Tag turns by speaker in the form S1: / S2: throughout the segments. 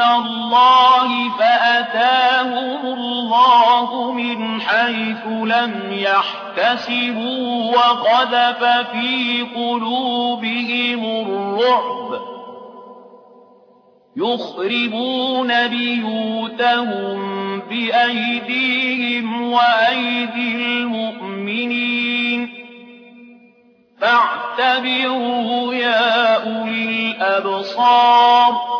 S1: مِّنَ اللَّهِ فَأَتَاهُمُ اللَّهُ مِنْ حَيْثُ لَمْ يَحْتَسِبُوا وَقَذَفَ فِي قُلُوبِهِمُ الرُّعْبَ يُخْرِبُونَ بِيُوتَهُم بِأَيْدِيهِمْ وَأَيْدِي الْمُؤْمِنِينَ فَاعْتَبِرُوا يَا أُولِي الْأَبْصَارِ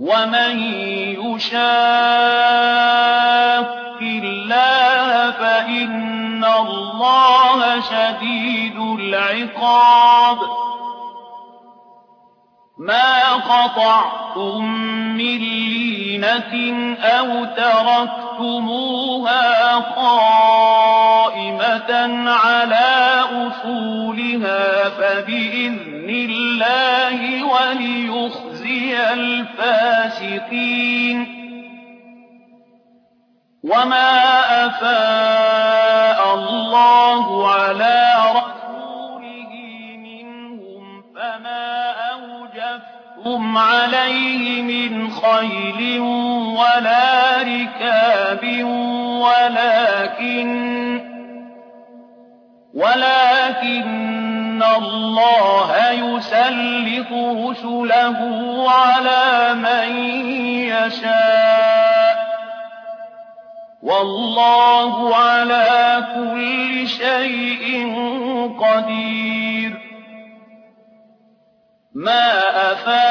S1: ومن يشاق الله فإن الله شديد العقاب مَا قَطَعْتُم مِّن لِّينَةٍ أَوْ تَرَكْتُمُوهَا قَائِمَةً عَلَىٰ أُصُولِهَا فَبِإِذْنِ اللَّهِ وَلِيُخْزِيَ الْفَاسِقِينَ وَمَا أَفَاءَ اللَّهُ عَلَىٰ رَسُولِهِ عليه من خيل ولا ركاب ولكن, ولكن الله يسلط رسله على من يشاء والله على كل شيء قدير ما أفاد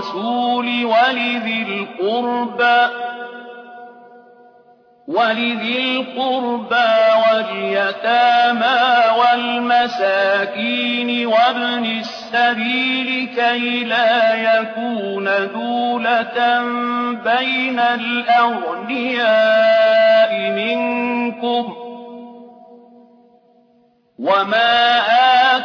S1: الرسول ولذي القربى ولذي القربى واليتامى والمساكين وابن السبيل كي لا يكون دولة بين الأغنياء منكم وما أ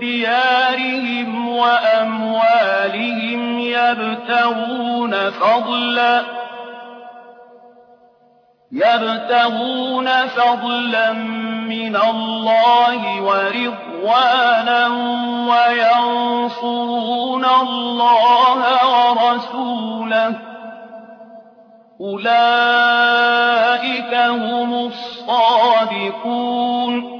S1: دِيَارِهِمْ وَأَمْوَالِهِمْ يَبْتَغُونَ فَضْلًا يبتغون فضلا من الله ورضوانا وينصرون الله ورسوله أولئك هم الصادقون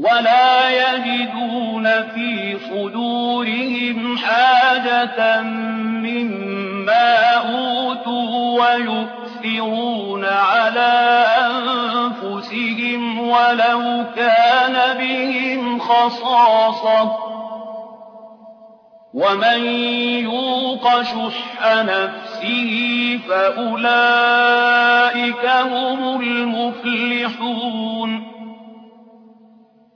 S1: ولا يجدون في صدورهم حاجة مما اوتوا ويؤثرون على أنفسهم ولو كان بهم خصاصة ومن يوق شح نفسه فأولئك هم المفلحون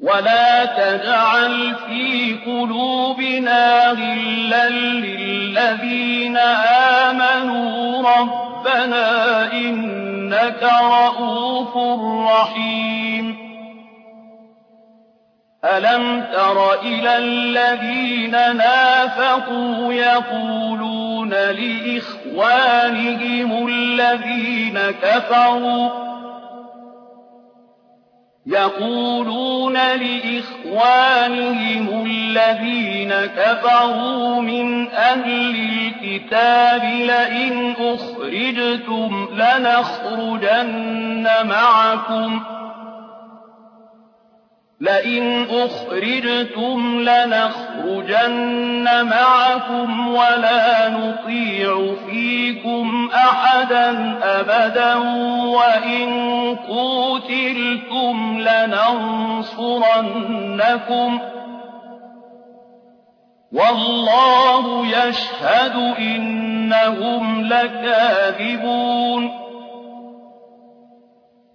S1: ولا تجعل في قلوبنا غلا للذين آمنوا ربنا إنك رؤوف رحيم ألم تر إلى الذين نافقوا يقولون لإخوانهم الذين كفروا يقولون لإخوانهم الذين كفروا من أهل الكتاب لئن أخرجتم لنخرجن معكم لئن أخرجتم لنخرجن معكم ولا نطيع فيكم أحدا أبدا وإن قتلتم لننصرنكم والله يشهد إنهم لكاذبون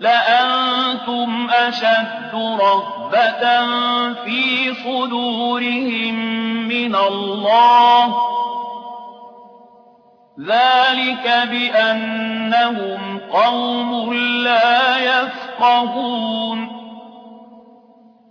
S1: لانتم اشد رهبه في صدورهم من الله ذلك بانهم قوم لا يفقهون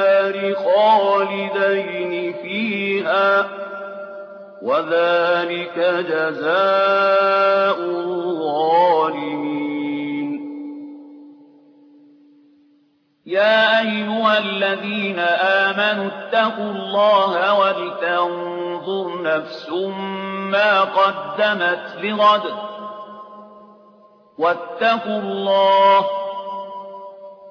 S1: النار خالدين فيها وذلك جزاء الظالمين يا ايها الذين آمنوا اتقوا الله ولتنظر نفس ما قدمت لغد واتقوا الله